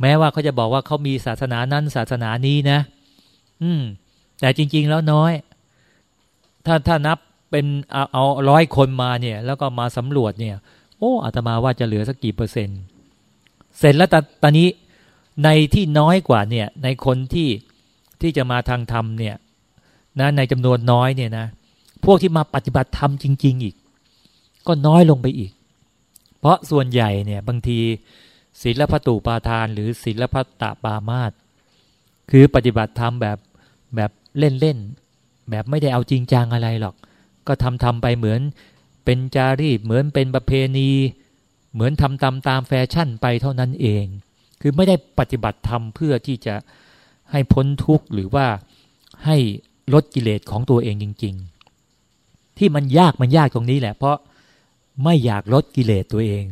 แม้ว่าเขาจะบอกว่าเขามีศาสนานั้นศาสนานี้นะ อืม แต่จริง ๆ แล้วน้อย ถ้าถ้านับเป็นเอาเอาร้อยคนมาเนี่ย แล้วก็มาสำรวจเนี่ย โอ้อาตมาว่าจะเหลือสักกี่เปอร์เซ็นต์ เสร็จแล้วตตอนนี้ในที่น้อยกว่าเนี่ย ในคนที่ที่จะมาทางธรรมเนี่ย นะ ในจำนวนน้อยเนี่ยนะพวกที่มาปฏิบัติธรรมจริง ๆ อีก ก็น้อยลงไปอีก เพราะส่วนใหญ่เนี่ย บางที ศีลพัตุปาทาน หรือศีลพัตตปามาตคือปฏิบัติธรรมแบบแบบเล่นๆแบบไม่ได้เอาจริงจังอะไรหรอก ก็ทำทำไปเหมือนเป็นจารีตเหมือนเป็นประเพณี เหมือนทำตามตามแฟชั่นไปเท่านั้นเอง คือไม่ได้ปฏิบัติธรรมเพื่อที่จะให้พ้นทุกข์หรือว่าให้ลดกิเลสของตัวเองจริง ๆ ที่มันยากมันยากตรงนี้แหละ เพราะไม่อยากลดกิเลสตัวเอง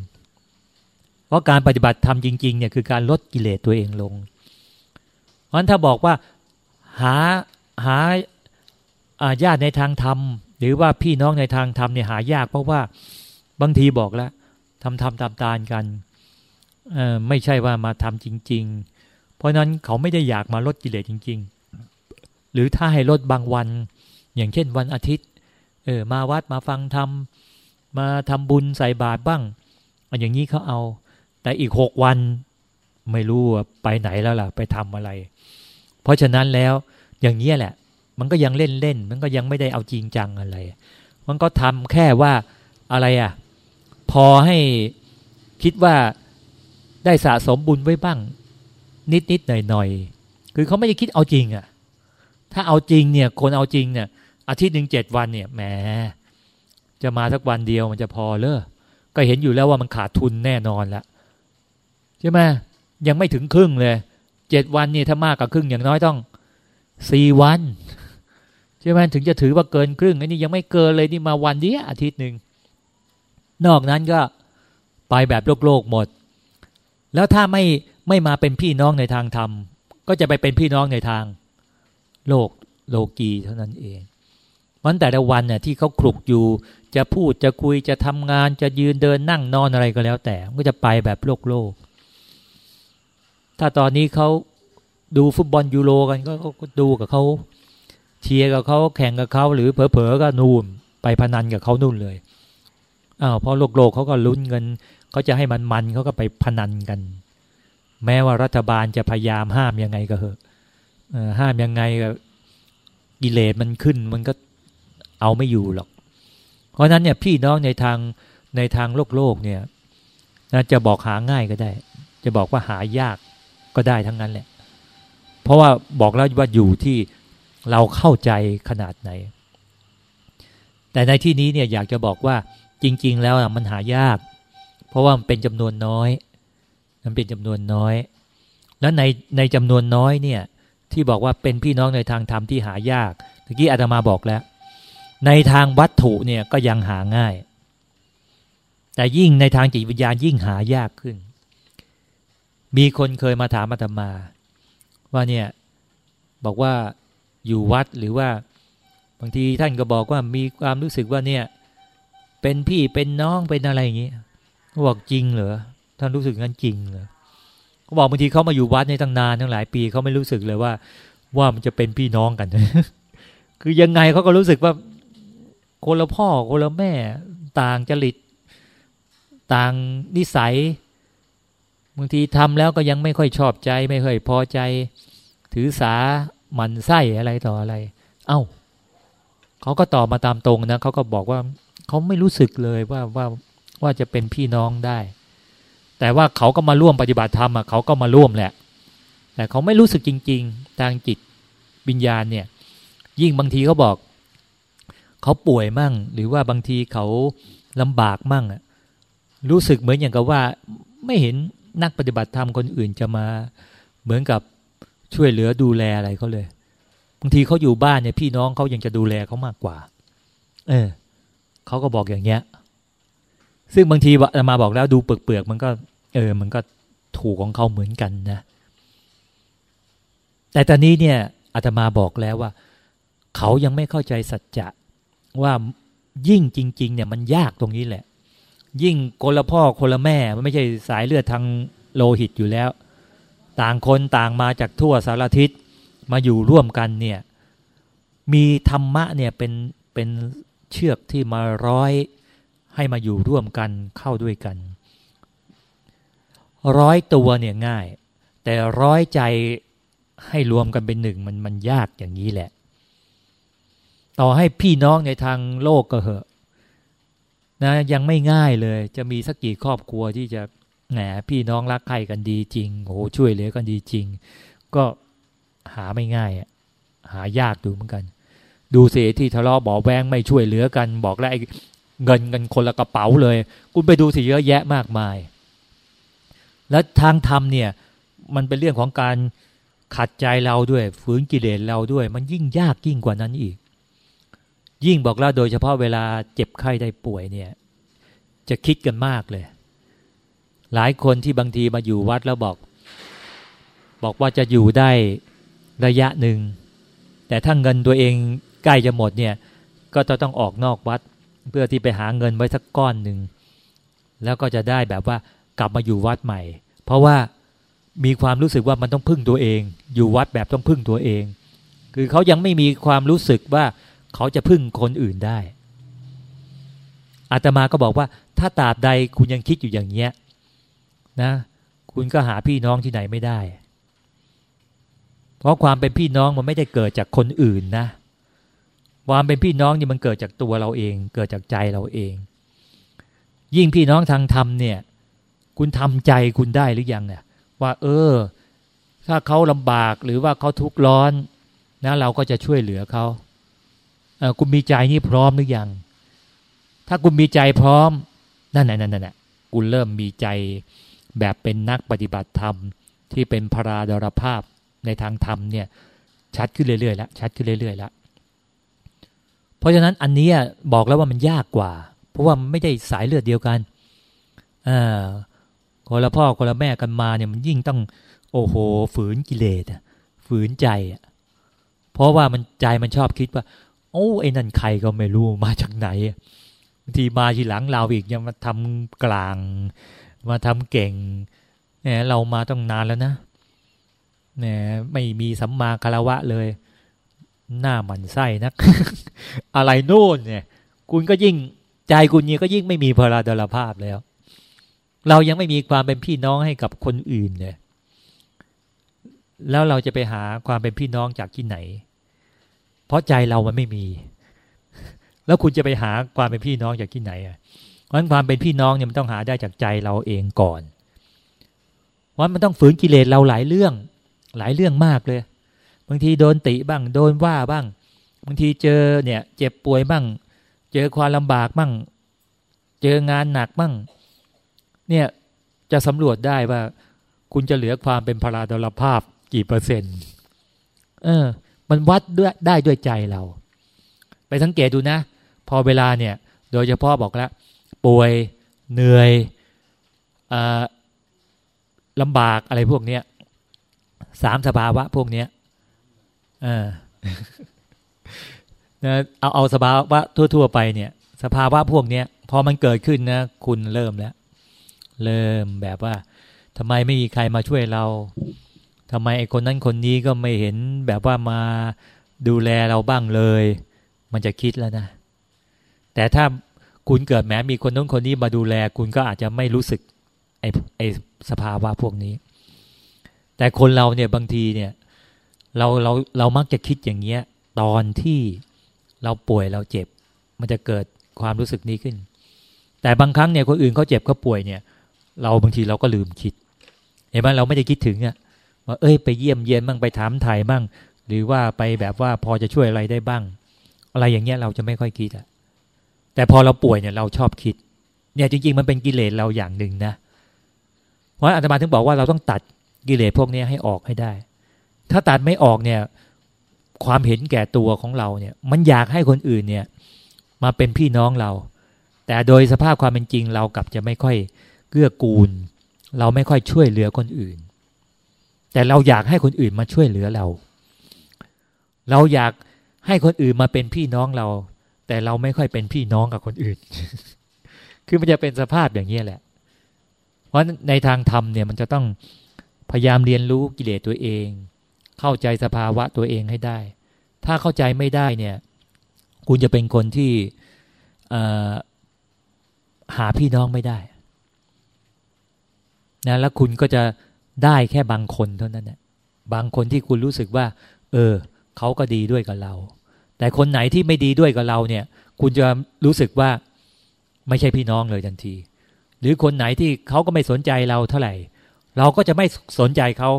เพราะการปฏิบัติธรรมจริงๆเนี่ยคือการลดกิเลสตัวเองลง เพราะฉะนั้นถ้าบอกว่าหาหาญาติในทางธรรม หรือว่าพี่น้องในทางธรรมเนี่ยหายาก เพราะว่าบางทีบอกแล้วทำทำตามตากันไม่ใช่ว่ามาทำจริง ๆ เพราะนั้นเขาไม่ได้อยากมาลดกิเลสจริง ๆ หรือถ้าให้ลดบางวัน อย่างเช่นวันอาทิตย์เออมาวัดมาฟังธรรมมาทำบุญใส่บาตรบ้างอันอย่างนี้เขาเอา แต่อีกหกวันไม่รู้ไปไหนแล้วล่ะ ไปทำอะไร เพราะฉะนั้นแล้วอย่างนี้แหละ มันก็ยังเล่นเล่น มันก็ยังไม่ได้เอาจริงจังอะไร มันก็ทำแค่ว่าอะไรอะ พอให้คิดว่าได้สะสมบุญไว้บ้าง นิดนิดหน่อยหน่อยคือเขาไม่ได้คิดเอาจริงอะ ถ้าเอาจริงเนี่ย คนเอาจริงเนี่ย อาทิตย์หนึ่งเจ็ดวันเนี่ยแหมจะมาสักวันเดียวมันจะพอเลอก็เห็นอยู่แล้วว่ามันขาดทุนแน่นอนล้ว ใช่ไหมยังไม่ถึงครึ่งเลยเจ็ดวันนี่ถ้ามากกว่าครึ่งอย่างน้อยต้องสี่วันใช่ไหมถึงจะถือว่าเกินครึ่งอันนี้ยังไม่เกินเลยนี่มาวันเดียวอาทิตย์หนึ่งนอกนั้นก็ไปแบบโลกโลกหมด แล้วถ้าไม่ไม่มาเป็นพี่น้องในทางธรรม ก็จะไปเป็นพี่น้องในทางโลกโลกีเท่านั้นเองมันแต่ละวันเนี่ยที่เขาคลุกอยู่ จะพูดจะคุยจะทำงานจะยืนเดินนั่งนอนอะไรก็แล้วแต่ ก็จะไปแบบโลกโลก ถ้าตอนนี้เขาดูฟุตบอลยูโรกันก็ดูกับเขาเชียร์กับเขาแข่งกับเขาหรือเผลอๆก็นู่นไปพนันกับเขานู่นเลยอ้าวพอโลกโลกเขาก็ลุ้นเงินเขาจะให้มันมันเขาก็ไปพนันกัน แม้ว่ารัฐบาลจะพยายามห้ามยังไงก็เหอะห้ามยังไงกิเลสมันขึ้นมันก็เอาไม่อยู่หรอก เพราะนั้นเนี่ยพี่น้องในทางในทางโลกโลกเนี่ยนะจะบอกหาง่ายก็ได้ จะบอกว่าหายาก ก็ได้ทั้งนั้นแหละ เพราะว่าบอกแล้วว่าอยู่ที่เราเข้าใจขนาดไหน แต่ในที่นี้เนี่ยอยากจะบอกว่าจริง ๆ แล้วมันหายาก เพราะว่ามันเป็นจำนวนน้อย มันเป็นจำนวนน้อย แล้วในในจำนวนน้อยเนี่ยที่บอกว่าเป็นพี่น้องในทางธรรมที่หายากเมื่อกี้อาตมาบอกแล้ว ในทางวัตถุเนี่ยก็ยังหาง่าย แต่ยิ่งในทางจิตวิญญาณยิ่งหายากขึ้น มีคนเคยมาถามอาตมา ว่าเนี่ยบอกว่าอยู่วัดหรือว่าบางทีท่านก็บอกว่ามีความรู้สึกว่าเนี่ย เป็นพี่เป็นน้องเป็นอะไรอย่างนี้เขาบอกจริงเหรอท่านรู้สึกงั้นจริงเหรอเขาบอกบางทีเขามาอยู่วัดในตั้งนานตั้งหลายปีเขาไม่รู้สึกเลยว่า ว่ามันจะเป็นพี่น้องกันคือยังไงเขาก็รู้สึกว่าคนละพ่อคนละแม่ ต่างจริต ต่างนิสัย บางทีทำแล้วก็ยังไม่ค่อยชอบใจ ไม่ค่อยพอใจ ถือสาหมันไส้อะไรต่ออะไร เอา้าเขาก็ตอบมาตามตรงนะเขาก็บอกว่าเขาไม่รู้สึกเลยว่าว่าว่าจะเป็นพี่น้องได้ แต่ว่าเขาก็มาร่วมปฏิบัติธรรมอะเขาก็มาร่วมแหละ แต่เขาไม่รู้สึกจริง ๆ ทางจิตวิญญาณเนี่ย ยิ่งบางทีเขาบอก เขาป่วยมั่ง หรือว่าบางทีเขาลำบากมั่งอะรู้สึกเหมือนอย่างกับว่าไม่เห็น นักปฏิบัติธรรมคนอื่นจะมาเหมือนกับช่วยเหลือดูแลอะไรเขาเลยบางทีเขาอยู่บ้านเนี่ยพี่น้องเขายังจะดูแลเขามากกว่า เออเขาก็บอกอย่างเงี้ย ซึ่งบางทีมาบอกแล้วดูเปลือกๆมันก็ เออ มันก็ถูกของเขาเหมือนกันนะแต่ตอนนี้เนี่ยอาตมาบอกแล้วว่า เขายังไม่เข้าใจสัจจะว่ายิ่งจริง ๆ เนี่ยมันยากตรงนี้แหละ ยิ่งคนละพ่อคนละแม่มันไม่ใช่สายเลือดทางโลหิตอยู่แล้ว ต่างคนต่างมาจากทั่วสารทิศมาอยู่ร่วมกันเนี่ย มีธรรมะเนี่ยเป็นเป็นเชือกที่มาร้อยให้มาอยู่ร่วมกันเข้าด้วยกัน ร้อยตัวเนี่ยง่าย แต่ร้อยใจให้รวมกันเป็นหนึ่งมันมันยากอย่างนี้แหละ ต่อให้พี่น้องในทางโลกก็เหอะ นะยังไม่ง่ายเลย จะมีสักกี่ครอบครัวที่จะแหมพี่น้องรักใครกันดีจริงโอ้ช่วยเหลือกันดีจริง ก็หาไม่ง่ายอะหายากดูเหมือนกัน ดูเสียที่ทะเลาะบอกแวงไม่ช่วยเหลือกัน บอกแล้วไอ้เงินกันคนละกระเป๋าเลย คุณไปดูสิเยอะแยะมากมาย แล้วทางธรรมเนี่ย มันเป็นเรื่องของการขัดใจเราด้วยฝืนกิเลสเราด้วย มันยิ่งยากยิ่งกว่านั้นอีก ยิ่งบอกแล้วโดยเฉพาะเวลาเจ็บไข้ได้ป่วยเนี่ย จะคิดกันมากเลย หลายคนที่บางทีมาอยู่วัดแล้วบอก บอกว่าจะอยู่ได้ระยะหนึ่ง แต่ถ้าเงินตัวเองใกล้จะหมดเนี่ย ก็จะต้องออกนอกวัด เพื่อที่ไปหาเงินไว้สักก้อนหนึ่ง แล้วก็จะได้แบบว่ากลับมาอยู่วัดใหม่ เพราะว่ามีความรู้สึกว่ามันต้องพึ่งตัวเอง อยู่วัดแบบต้องพึ่งตัวเอง คือเขายังไม่มีความรู้สึกว่า เขาจะพึ่งคนอื่นได้อาตมาก็บอกว่า ถ้าตราบใดคุณยังคิดอยู่อย่างเนี้ยนะ คุณก็หาพี่น้องที่ไหนไม่ได้ เพราะความเป็นพี่น้องมันไม่ได้เกิดจากคนอื่นนะ ความเป็นพี่น้องนี่มันเกิดจากตัวเราเอง เกิดจากใจเราเอง ยิ่งพี่น้องทางธรรมเนี่ย คุณทำใจคุณได้หรือยังเนี่ย ว่า เออ ถ้าเขาลำบากหรือว่าเขาทุกข์ร้อนนะ เราก็จะช่วยเหลือเขา คุณมีใจนี่พร้อมหรือยัง ถ้าคุณมีใจพร้อมนั่นนั่นนั่นนั่นคุณเริ่มมีใจแบบเป็นนักปฏิบัติธรรม ที่เป็นพราดรภาพในทางธรรมเนี่ย ชัดขึ้นเรื่อยๆแล้วชัดขึ้นเรื่อยๆแล้วเพราะฉะนั้นอันนี้บอกแล้วว่ามันยากกว่า เพราะว่าไม่ได้สายเลือดเดียวกันอ่าคนละพ่อคนละแม่กันมาเนี่ยมันยิ่งต้อง โอ้โห ฝืนกิเลสฝืนใจเพราะว่ามันใจมันชอบคิดว่า อ้ไอ้นั่นใครก็ไม่รู้มาจากไหนบางทีมาทีหลังเราอีกยังมาทำกลาง มาทำเก่งเนี่ยเรามาต้องนานแล้วนะเนี่ยไม่มีสัมมาคารวะเลย หน้ามันไส้นัก อะไรโน่นเนี่ย คุณก็ยิ่งใจคุณเนี่ยก็ยิ่งไม่มีพลาดลภาพแล้ว เรายังไม่มีความเป็นพี่น้องให้กับคนอื่นเลยแล้วเราจะไปหาความเป็นพี่น้องจากที่ไหน เพราะใจเรามันไม่มี แล้วคุณจะไปหาความเป็นพี่น้องจากที่ไหนอะเพราะความเป็นพี่น้องเนี่ยมันต้องหาได้จากใจเราเองก่อนว่ามันต้องฝืนกิเลสเราหลายเรื่อง หลายเรื่องมากเลย บางทีโดนติบ้าง โดนว่าบ้าง บางทีเจอเนี่ยเจ็บป่วยบ้าง เจอความลำบากบ้าง เจองานหนักบ้าง เนี่ยจะสำรวจได้ว่า คุณจะเหลือความเป็นพลาดลภาพกี่เปอร์เซ็นต์ เออ มันวัดด้วยได้ด้วยใจเรา ไปสังเกตดูนะ พอเวลาเนี่ย โดยเฉพาะบอกแล้วป่วยเหนื่อยอลำบากอะไรพวกเนี้ยสามสภาวะพวกเนี้ยเออเอาเอาสภาวะทั่ว ๆ ไปเนี่ย สภาวะพวกเนี้ยพอมันเกิดขึ้นนะ คุณเริ่มแล้ว เริ่มแบบว่าทำไมไม่มีใครมาช่วยเรา ทำไมไอ้คนนั้นคนนี้ก็ไม่เห็นแบบว่ามาดูแลเราบ้างเลย มันจะคิดแล้วนะ แต่ถ้าคุณเกิดแม้มีคนนู้นคนนี้มาดูแล คุณก็อาจจะไม่รู้สึกไอ้ไอ้สภาวะพวกนี้ แต่คนเราเนี่ยบางทีเนี่ย เราเราเรามักจะคิดอย่างเงี้ย ตอนที่เราป่วยเราเจ็บ มันจะเกิดความรู้สึกนี้ขึ้น แต่บางครั้งเนี่ยคนอื่นเขาเจ็บเขาป่วยเนี่ย เราบางทีเราก็ลืมคิดเห็นไหมเราไม่ได้คิดถึงอะ ว่าเอ้ยไปเยี่ยมเยียนบ้างไปถามไถ่บ้าง หรือว่าไปแบบว่าพอจะช่วยอะไรได้บ้าง อะไรอย่างเงี้ยเราจะไม่ค่อยคิดอะแต่พอเราป่วยเนี่ยเราชอบคิด เนี่ยจริง ๆ มันเป็นกิเลสเราอย่างหนึ่งนะเพราะอาตมาถึงบอกว่าเราต้องตัดกิเลสพวกนี้ให้ออกให้ได้ ถ้าตัดไม่ออกเนี่ยความเห็นแก่ตัวของเราเนี่ย มันอยากให้คนอื่นเนี่ย มาเป็นพี่น้องเรา แต่โดยสภาพความเป็นจริงเรากลับจะไม่ค่อยเกื้อกูล เราไม่ค่อยช่วยเหลือคนอื่น แต่เราอยากให้คนอื่นมาช่วยเหลือเรา เราอยากให้คนอื่นมาเป็นพี่น้องเรา แต่เราไม่ค่อยเป็นพี่น้องกับคนอื่น คือมันจะเป็นสภาพอย่างนี้แหละ เพราะในทางธรรมเนี่ยมันจะต้องพยายามเรียนรู้กิเลสตัวเอง เข้าใจสภาวะตัวเองให้ได้ ถ้าเข้าใจไม่ได้เนี่ย คุณจะเป็นคนที่หาพี่น้องไม่ได้นะแล้วคุณก็จะ ได้แค่บางคนเท่านั้นนะบางคนที่คุณรู้สึกว่า เออเขาก็ดีด้วยกับเรา แต่คนไหนที่ไม่ดีด้วยกับเราเนี่ย คุณจะรู้สึกว่าไม่ใช่พี่น้องเลยทันที หรือคนไหนที่เขาก็ไม่สนใจเราเท่าไหร่ เราก็จะไม่สนใจเขา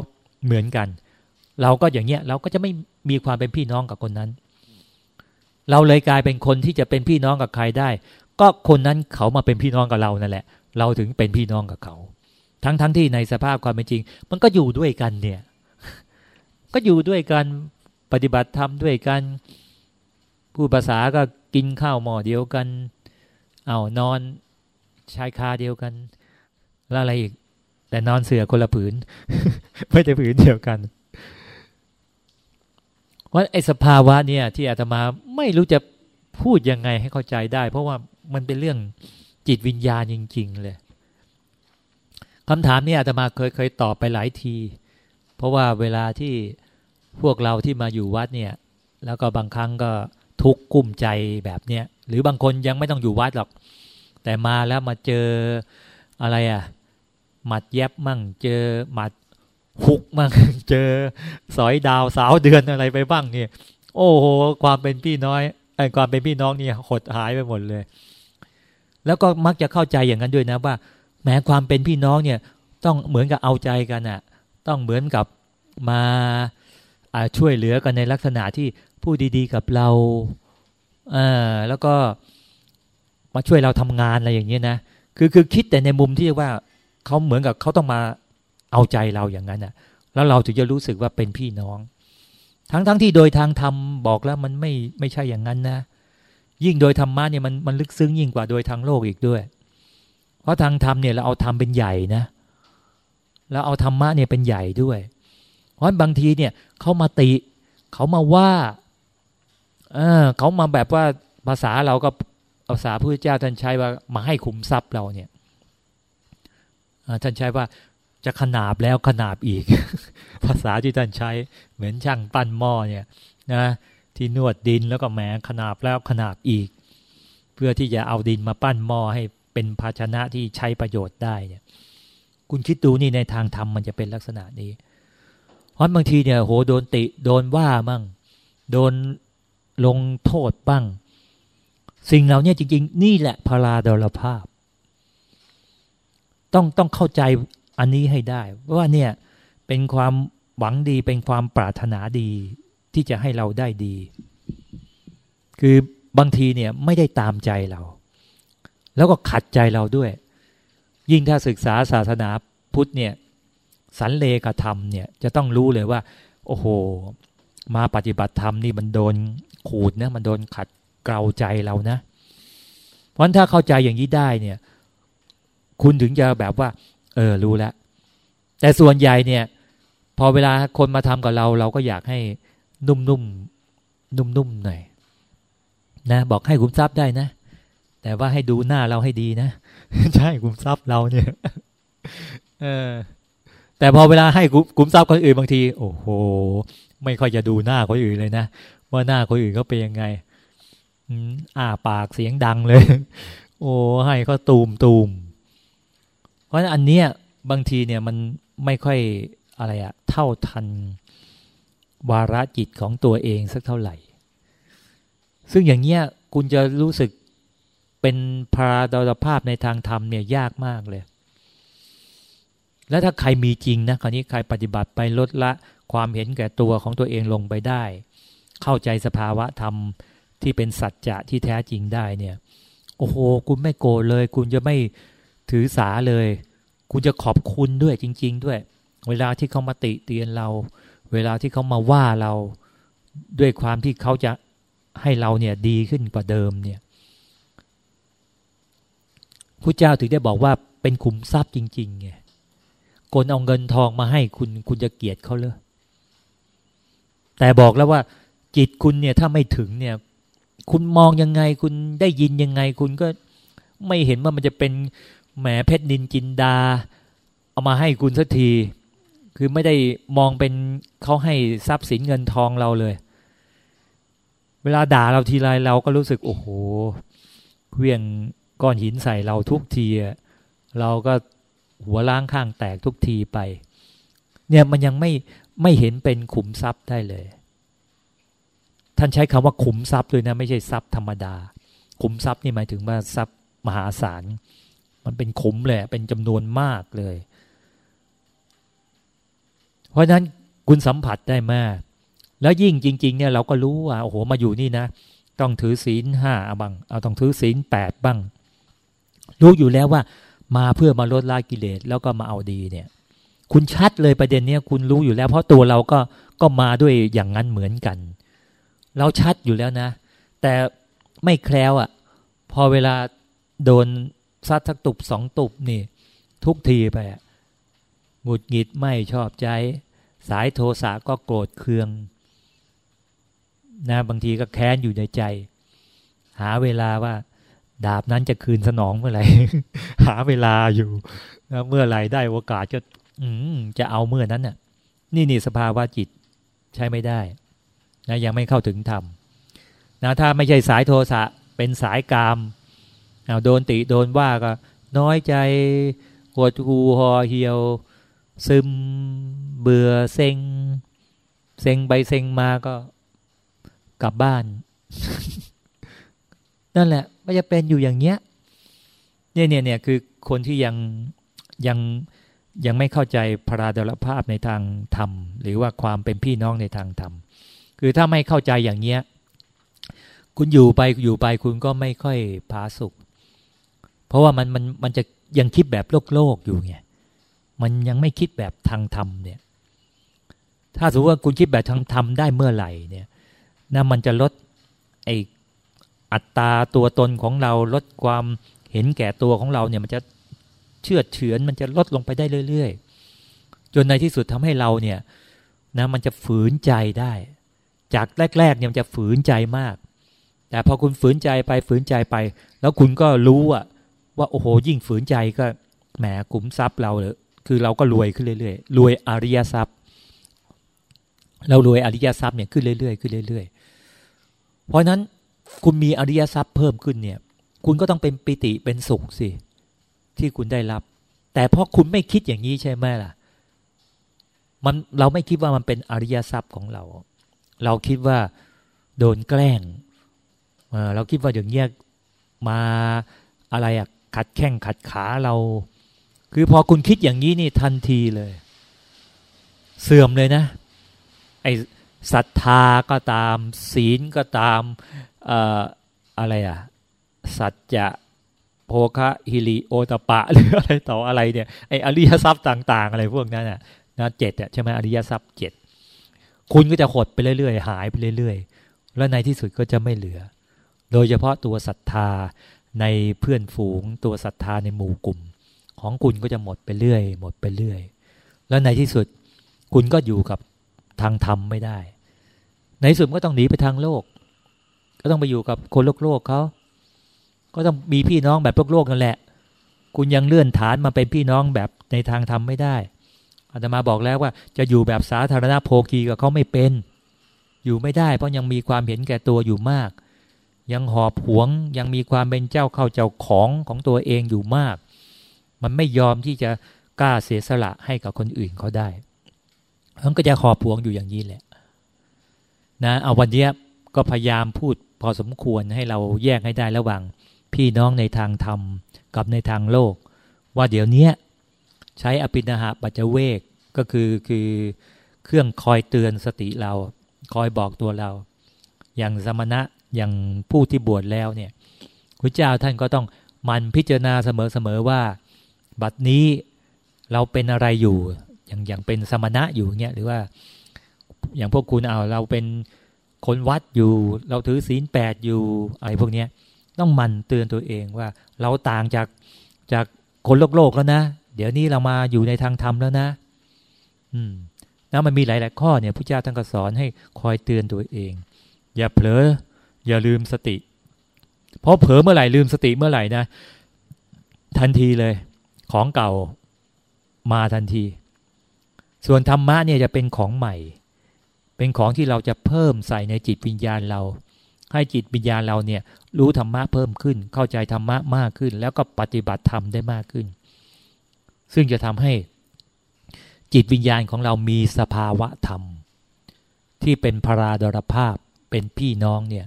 เหมือนกัน เราก็อย่างเงี้ยเราก็จะไม่มีความเป็นพี่น้องกับคนนั้น เราเลยกลายเป็นคนที่จะเป็นพี่น้องกับใครได้ ก็คนนั้นเขามาเป็นพี่น้องกับเรานั่นแหละ เราถึงเป็นพี่น้องกับเขา ทั้งๆทที่ในสภาพความเป็นจริง มันก็อยู่ด้วยกันเนี่ย ก็อยู่ด้วยกันปฏิบัติธรรมด้วยกันพูดภาษาก็กินข้าวหม้อเดียวกัน เอานอนชายคาเดียวกัน แล้วอะไรอีก แต่นอนเสือคนละผืน ไม่ได้ผืนเดียวกันว่าไอ้สภาวะเนี่ย ที่อาตมาไม่รู้จะพูดยังไงให้เข้าใจได้ เพราะว่ามันเป็นเรื่องจิตวิญญาณจริง ๆ เลย คำถามนี้อาตมาเคยเคยตอบไปหลายที เพราะว่าเวลาที่พวกเราที่มาอยู่วัดเนี่ย แล้วก็บางครั้งก็ทุกข์กุ้มใจแบบเนี้ยหรือบางคนยังไม่ต้องอยู่วัดหรอก แต่มาแล้วมาเจออะไรอะหมัดแยบมั่ง เจอหมัดหุกมั่ง เจอสอยดาวสาวเดือนอะไรไปบ้างเนี่ย โอ้โห ความเป็นพี่น้อยไอ้ความเป็นพี่น้องนี่หดหายไปหมดเลย แล้วก็มักจะเข้าใจอย่างนั้นด้วยนะว่า แม้ความเป็นพี่น้องเนี่ยต้องเหมือนกับเอาใจกันอะ่ะต้องเหมือนกับมาช่วยเหลือกันในลักษณะที่พูดดีๆกับเราเออแล้วก็มาช่วยเราทำงานอะไรอย่างเงี้ยนะคือคือคิดแต่ในมุมที่ว่าเขาเหมือนกับเขาต้องมาเอาใจเราอย่างนั้นอะ แล้วเราถึงจะรู้สึกว่าเป็นพี่น้อง ทั้งทั้งที่โดยทางธรรมบอกแล้วมันไม่ไม่ใช่อย่างนั้นนะ ยิ่งโดยธรรมะเนี่ยมันมันลึกซึ้งยิ่งกว่าโดยทางโลกอีกด้วย ราะทางธรรมเนี่ยเราเอาธรรมเป็นใหญ่นะแล้วเอาธรรมะเนี่ยเป็นใหญ่ด้วย เพราะบางทีเนี่ยเขามาติเขามาว่าเออเขามาแบบว่าภาษาเราก็ภาษาพระเจ้าท่านใช้ว่ามาให้ขุมทรัพย์เราเนี่ยท่านใช้ว่าจะขนาบแล้วขนาบอีก ภาษาที่ท่านใช้เหมือนช่างปั้นหม้อเนี่ยนะที่นวดดินแล้วก็แหมขนาบแล้วขนาบอีก เพื่อที่จะเอาดินมาปั้นหม้อให้ เป็นภาชนะที่ใช้ประโยชน์ได้เนี่ย คุณคิดดูนี่ในทางธรรมมันจะเป็นลักษณะนี้เพราะบางทีเนี่ยโหโดนติโดนว่ามั่ง โดนลงโทษบ้าง สิ่งเหล่านี้จริง ๆ นี่แหละพาราดลภาพ ต้องต้องเข้าใจอันนี้ให้ได้ ว่าเนี่ยเป็นความหวังดีเป็นความปรารถนาดีที่จะให้เราได้ดี คือบางทีเนี่ยไม่ได้ตามใจเรา แล้วก็ขัดใจเราด้วย ยิ่งถ้าศึกษาศาสนาพุทธเนี่ยสันเลกธรรมเนี่ยจะต้องรู้เลยว่า โอ้โห มาปฏิบัติธรรมนี่มันโดนขูดนะมันโดนขัดเกลาใจเรานะ เพราะถ้าเข้าใจอย่างนี้ได้เนี่ย คุณถึงจะแบบว่า เออรู้แล้ว แต่ส่วนใหญ่เนี่ย พอเวลาคนมาทำกับเรา เราก็อยากให้นุ่มๆนุ่มๆหน่อยนะ บอกให้คุมทรัพย์ได้นะ แต่ว่าให้ดูหน้าเราให้ดีนะ ใช่คุมทรัพย์เราเนี่ยเออแต่พอเวลาให้คุมทรัพย์คนอื่นบางที โอ้โห ไม่ค่อยจะดูหน้าคนอื่นเลยนะ ว่าหน้าคนอื่นเขาเป็นยังไงอ่าปากเสียงดังเลย โอ้ให้เขาตูมตูมเพราะอันเนี้ยบางทีเนี่ยมันไม่ค่อยอะไรอะเท่าทันวาระจิตของตัวเองสักเท่าไหร่ ซึ่งอย่างเงี้ยคุณจะรู้สึก เป็นพาราดลภาพในทางธรรมเนี่ยยากมากเลย แล้วถ้าใครมีจริงนะคราวนี้ใครปฏิบัติไปลดละความเห็นแก่ตัวของตัวเองลงไปได้ เข้าใจสภาวะธรรมที่เป็นสัจจะที่แท้จริงได้เนี่ย โอ้โห คุณไม่โกรธเลย คุณจะไม่ถือสาเลย คุณจะขอบคุณด้วยจริง ๆ ด้วย เวลาที่เขามาติเตียนเรา เวลาที่เขามาว่าเราด้วยความที่เขาจะให้เราเนี่ยดีขึ้นกว่าเดิมเนี่ย พระเจ้าถึงได้บอกว่าเป็นขุมทรัพย์จริงๆไงคนเอาเงินทองมาให้คุณคุณจะเกลียดเขาเลยแต่บอกแล้วว่าจิตคุณเนี่ยถ้าไม่ถึงเนี่ย คุณมองยังไงคุณได้ยินยังไง คุณก็ไม่เห็นว่ามันจะเป็นแหมเพชรนินจินดา เอามาให้คุณสักที คือไม่ได้มองเป็นเขาให้ทรัพย์สินเงินทองเราเลย เวลาด่าเราทีไรเราก็รู้สึกโอ้โหเวียง ก้อนหินใส่เราทุกที เราก็หัวล้างข้างแตกทุกทีไป เนี่ยมันยังไม่ไม่เห็นเป็นขุมทรัพย์ได้เลย ท่านใช้คำว่าขุมทรัพย์เลยนะ ไม่ใช่ทรัพย์ธรรมดา ขุมทรัพย์นี่หมายถึงว่าทรัพย์มหาศาล มันเป็นขุมเลยเป็นจำนวนมากเลย เพราะนั้นคุณสัมผัสได้มากแล้วยิ่งจริง ๆ เนี่ยเราก็รู้ว่าโอ้โหมาอยู่นี่นะ ต้องถือศีลห้าบ้างเอาต้องถือศีลแปดบ้าง รู้อยู่แล้วว่า มาเพื่อมาลดละกิเลสแล้วก็มาเอาดีเนี่ย คุณชัดเลยประเด็นเนี้ยคุณรู้อยู่แล้ว เพราะตัวเราก็ก็มาด้วยอย่างนั้นเหมือนกัน เราชัดอยู่แล้วนะ แต่ไม่แคล้วอะ่ะ พอเวลาโดนซัดทักตุบสองตุบนี่ ทุกทีไปหงุดหงิดไม่ชอบใจ สายโทสะก็โกรธเคืองนะบางทีก็แค้นอยู่ในใจ หาเวลาว่า ดาบนั้นจะคืนสนองเมื่อไหร่หาเวลาอยู่เมื่อไหร่ได้โอกาสจะอืจะเอาเมื่อนั้นน่ะ นี่นี่สภาวะจิตใช้ไม่ได้นะยังไม่เข้าถึงธรรมนะถ้าไม่ใช่สายโทสะเป็นสายกามเอาโดนติโดนว่าก็ น้อยใจหดหูหอเหี่ยว ซึมเบื่อเซ็ง เซ็งไปเซ็งมาก็กลับบ้าน นั่นแหละ มันจะเป็นอยู่อย่างเงี้ยเนี่ยเนี่ยเนี่ยคือคนที่ยังยังยังไม่เข้าใจพระราดลภาพในทางธรรม หรือว่าความเป็นพี่น้องในทางธรรม คือถ้าไม่เข้าใจอย่างเงี้ยคุณอยู่ไปอยู่ไปคุณก็ไม่ค่อยพาสุข เพราะว่ามันมันมันจะยังคิดแบบโลกโลกอยู่ไงมันยังไม่คิดแบบทางธรรมเนี่ยถ้าสมมติว่าคุณคิดแบบทางธรรมได้เมื่อไหร่เนี่ยนะมันจะลดไอ อัตตาตัวตนของเราลดความเห็นแก่ตัวของเราเนี่ยมันจะเชื่อเฉือนมันจะลดลงไปได้เรื่อย ๆ จนในที่สุดทำให้เราเนี่ยนะมันจะฝืนใจได้ จากแรก ๆ เนี่ยมันจะฝืนใจมาก แต่พอคุณฝืนใจไปฝืนใจไป แล้วคุณก็รู้อะว่าโอ้โหยิ่งฝืนใจก็แหมกุมทรัพย์เราเลยคือเราก็รวยขึ้นเรื่อยๆรวยอริยทรัพย์ เรารวยอริยทรัพย์เนี่ยขึ้นเรื่อยๆขึ้นเรื่อยๆ เพราะนั้น คุณมีอริยทรัพย์เพิ่มขึ้นเนี่ย คุณก็ต้องเป็นปิติเป็นสุขสิ ที่คุณได้รับ แต่เพราะคุณไม่คิดอย่างนี้ใช่ไหมล่ะ มันเราไม่คิดว่ามันเป็นอริยทรัพย์ของเรา เราคิดว่าโดนแกล้งเราคิดว่าอย่างเงี้ยมาอะไรอะขัดแข้งขัดขาเรา คือพอคุณคิดอย่างนี้นี่ทันทีเลย เสื่อมเลยนะ ไอศรัทธาก็ตาม ศีลก็ตาม อะไรอะ สัจจะโภคะฮิริโอตปะหรืออะไรต่ออะไรเนี่ยไออริยทรัพย์ต่าง ๆ อะไรพวกนั้นน่ะนะเจ็ดอะใช่ไหมอริยทรัพย์เจ็ดคุณก็จะหดไปเรื่อยๆ หายไปเรื่อยๆ แล้วในที่สุดก็จะไม่เหลือ โดยเฉพาะตัวศรัทธาในเพื่อนฝูง ตัวศรัทธาในหมู่กลุ่ม ของคุณก็จะหมดไปเรื่อย หมดไปเรื่อย แล้วในที่สุดคุณก็อยู่กับทางธรรมไม่ได้ ในสุดก็ต้องหนีไปทางโลก ก็ต้องไปอยู่กับคนโลกโลกเขาก็ต้องมีพี่น้องแบบโลกโลกนั่นแหละ คุณยังเลื่อนฐานมาเป็นพี่น้องแบบในทางธรรมไม่ได้อาตมาบอกแล้วว่า จะอยู่แบบสาธารณโภคีกับเขาไม่เป็น อยู่ไม่ได้ เพราะยังมีความเห็นแก่ตัวอยู่มาก ยังหอบหวงยังมีความเป็นเจ้าเข้าเจ้าของของตัวเองอยู่มาก มันไม่ยอมที่จะกล้าเสียสละให้กับคนอื่นเขาได้มันก็จะหอบหวงอยู่อย่างนี้แหละนะเอาวันนี้ก็พยายามพูด พอสมควรให้เราแยกให้ได้ระหว่าง พี่น้องในทางธรรมกับในทางโลก ว่าเดี๋ยวนี้ใช้อภินาหะปัจเวกก็คือคือเครื่องคอยเตือนสติเรา คอยบอกตัวเรา อย่างสมณะอย่างผู้ที่บวชแล้วเนี่ยพระเจ้าท่านก็ต้องมันพิจารณาเสมอๆว่า บัดนี้เราเป็นอะไรอยู่ อย่างอย่างเป็นสมณะอยู่เงี้ยหรือว่า อย่างพวกคุณเอาเราเป็น คนวัดอยู่ เราถือศีลแปดอยู่อะไรพวกนี้ต้องมันเตือนตัวเองว่า เราต่างจากจากคนโลกโลกแล้วนะ เดี๋ยวนี้เรามาอยู่ในทางธรรมแล้วนะ อืมแล้วมันมีหลาย ๆ ข้อเนี่ยพระเจ้าท่านก็สอนให้คอยเตือนตัวเอง อย่าเผลออย่าลืมสติ เพราะเผลอเมื่อไหร่ลืมสติเมื่อไหร่นะ ทันทีเลย ของเก่ามาทันที ส่วนธรรมะเนี่ยจะเป็นของใหม่ เป็นของที่เราจะเพิ่มใส่ในจิตวิญญาณเรา ให้จิตวิญญาณเราเนี่ยรู้ธรรมะเพิ่มขึ้น เข้าใจธรรมะมากขึ้น แล้วก็ปฏิบัติธรรมได้มากขึ้น ซึ่งจะทำให้จิตวิญญาณของเรามีสภาวะธรรม ที่เป็นพราดรภาพเป็นพี่น้องเนี่ย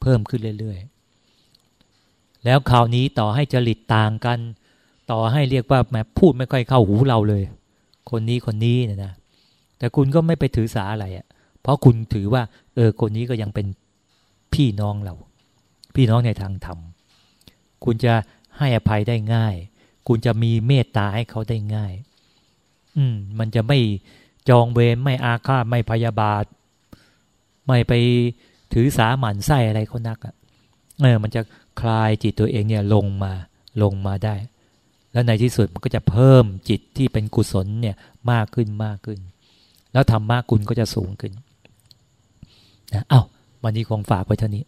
เพิ่มขึ้นเรื่อยๆ แล้วคราวนี้ต่อให้จริตต่างกัน ต่อให้เรียกว่าแม้พูดไม่ค่อยเข้าหูเราเลย คนนี้คนนี้เนี่ยนะ แต่คุณก็ไม่ไปถือสาอะไรอะ เพราะคุณถือว่า เออคนนี้ก็ยังเป็นพี่น้องเรา พี่น้องในทางธรรม คุณจะให้อภัยได้ง่าย คุณจะมีเมตตาให้เขาได้ง่าย อืม มันจะไม่จองเวรไม่อาฆาตไม่พยาบาท ไม่ไปถือสาหมันไส้อะไรเขานักอะเออ มันจะคลายจิตตัวเองเนี่ยลงมาลงมาได้ แล้วในที่สุดมันก็จะเพิ่มจิตที่เป็นกุศลเนี่ยมากขึ้นมากขึ้น แล้วธรรมะคุณก็จะสูงขึ้น นะเอา้าวันนี้คงฝากไว้เท่านี้